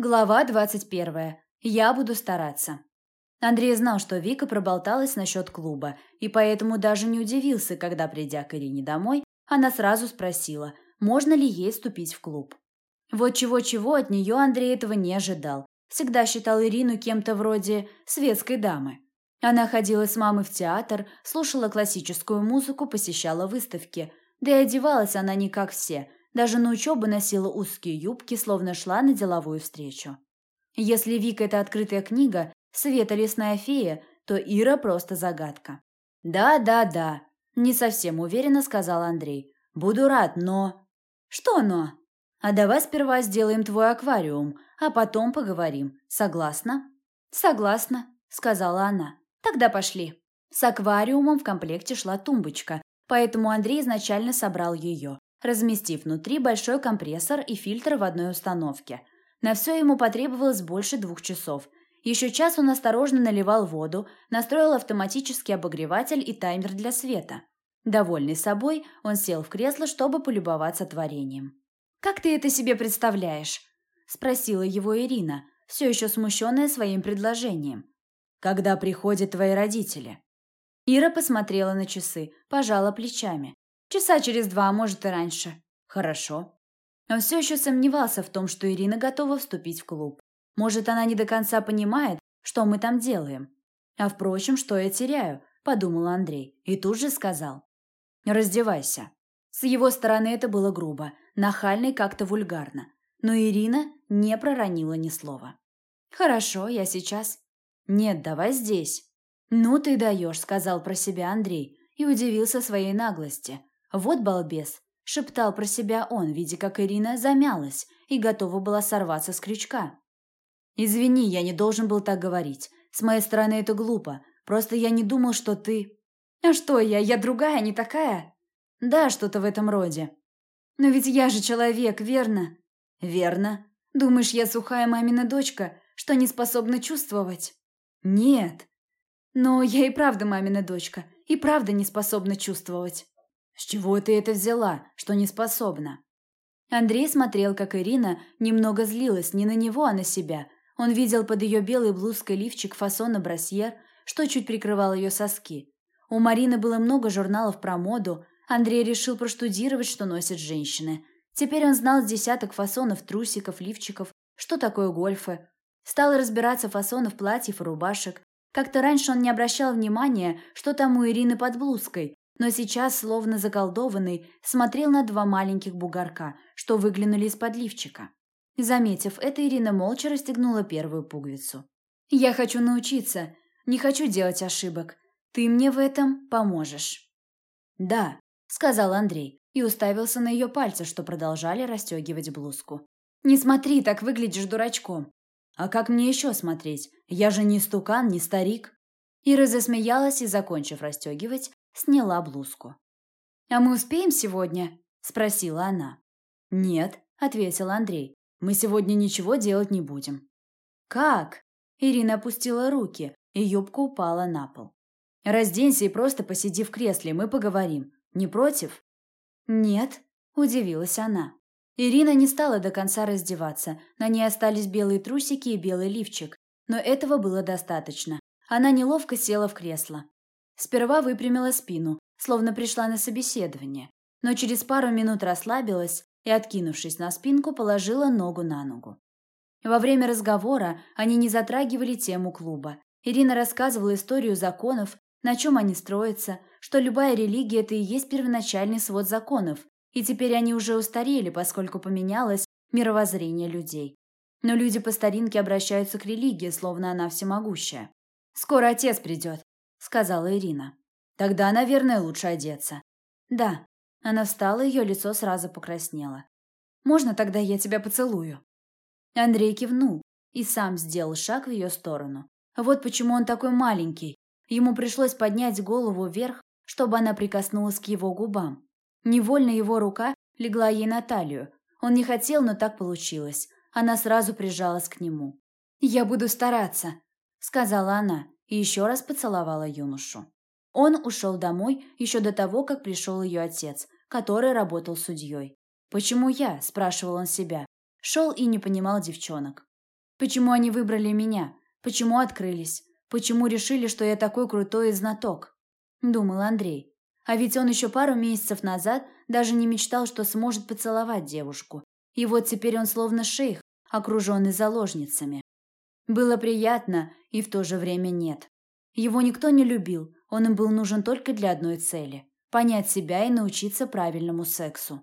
Глава двадцать первая. Я буду стараться. Андрей знал, что Вика проболталась насчет клуба, и поэтому даже не удивился, когда, придя к Ирине домой, она сразу спросила, можно ли ей вступить в клуб. Вот чего-чего от нее Андрей этого не ожидал. Всегда считал Ирину кем-то вроде светской дамы. Она ходила с мамой в театр, слушала классическую музыку, посещала выставки. Да и одевалась она не как все – даже на учебу носила узкие юбки, словно шла на деловую встречу. Если Вика – это открытая книга, Света – лесная фея, то Ира – просто загадка. «Да, да, да», – не совсем уверенно сказал Андрей. «Буду рад, но...» «Что но?» «А давай сперва сделаем твой аквариум, а потом поговорим. Согласна?» «Согласна», – сказала она. «Тогда пошли». С аквариумом в комплекте шла тумбочка, поэтому Андрей изначально собрал ее разместив внутри большой компрессор и фильтр в одной установке. На все ему потребовалось больше двух часов. Еще час он осторожно наливал воду, настроил автоматический обогреватель и таймер для света. Довольный собой, он сел в кресло, чтобы полюбоваться творением. «Как ты это себе представляешь?» – спросила его Ирина, все еще смущенная своим предложением. «Когда приходят твои родители?» Ира посмотрела на часы, пожала плечами. Часа через два, а может и раньше. Хорошо. Он все еще сомневался в том, что Ирина готова вступить в клуб. Может, она не до конца понимает, что мы там делаем. А впрочем, что я теряю, подумал Андрей и тут же сказал. Раздевайся. С его стороны это было грубо, нахально и как-то вульгарно. Но Ирина не проронила ни слова. «Хорошо, я сейчас». «Нет, давай здесь». «Ну ты даешь», — сказал про себя Андрей и удивился своей наглости. «Вот балбес!» – шептал про себя он, видя, как Ирина замялась и готова была сорваться с крючка. «Извини, я не должен был так говорить. С моей стороны это глупо. Просто я не думал, что ты...» «А что я? Я другая, не такая?» «Да, что-то в этом роде». «Но ведь я же человек, верно?» «Верно. Думаешь, я сухая мамина дочка, что не способна чувствовать?» «Нет». «Но я и правда мамина дочка, и правда не способна чувствовать». «С чего ты это взяла, что не способна?» Андрей смотрел, как Ирина немного злилась не на него, а на себя. Он видел под ее белой блузкой лифчик фасона брасьер, что чуть прикрывал ее соски. У Марины было много журналов про моду. Андрей решил проштудировать, что носят женщины. Теперь он знал десяток фасонов трусиков, лифчиков, что такое гольфы. Стал разбираться фасонов платьев и рубашек. Как-то раньше он не обращал внимания, что там у Ирины под блузкой, но сейчас, словно заколдованный, смотрел на два маленьких бугорка, что выглянули из-под лифчика. Заметив это, Ирина молча расстегнула первую пуговицу. «Я хочу научиться, не хочу делать ошибок. Ты мне в этом поможешь». «Да», — сказал Андрей и уставился на ее пальцы, что продолжали расстегивать блузку. «Не смотри, так выглядишь дурачком». «А как мне еще смотреть? Я же не стукан, не старик». Ира засмеялась и, закончив расстегивать, сняла блузку. «А мы успеем сегодня?» – спросила она. «Нет», – ответил Андрей. «Мы сегодня ничего делать не будем». «Как?» – Ирина опустила руки, и юбка упала на пол. «Разденься и просто посиди в кресле, мы поговорим. Не против?» «Нет», – удивилась она. Ирина не стала до конца раздеваться, на ней остались белые трусики и белый лифчик, но этого было достаточно. Она неловко села в кресло. Сперва выпрямила спину, словно пришла на собеседование, но через пару минут расслабилась и, откинувшись на спинку, положила ногу на ногу. Во время разговора они не затрагивали тему клуба. Ирина рассказывала историю законов, на чем они строятся, что любая религия – это и есть первоначальный свод законов, и теперь они уже устарели, поскольку поменялось мировоззрение людей. Но люди по старинке обращаются к религии, словно она всемогущая. «Скоро отец придет», — сказала Ирина. «Тогда, наверное, лучше одеться». «Да». Она встала, ее лицо сразу покраснело. «Можно тогда я тебя поцелую?» Андрей кивнул и сам сделал шаг в ее сторону. Вот почему он такой маленький. Ему пришлось поднять голову вверх, чтобы она прикоснулась к его губам. Невольно его рука легла ей на талию. Он не хотел, но так получилось. Она сразу прижалась к нему. «Я буду стараться», — сказала она и еще раз поцеловала юношу. Он ушел домой еще до того, как пришел ее отец, который работал судьей. «Почему я?» – спрашивал он себя. Шел и не понимал девчонок. Почему они выбрали меня? Почему открылись? Почему решили, что я такой крутой знаток? Думал Андрей. А ведь он еще пару месяцев назад даже не мечтал, что сможет поцеловать девушку. И вот теперь он словно шейх, окруженный заложницами. Было приятно и в то же время нет. Его никто не любил, он им был нужен только для одной цели – понять себя и научиться правильному сексу.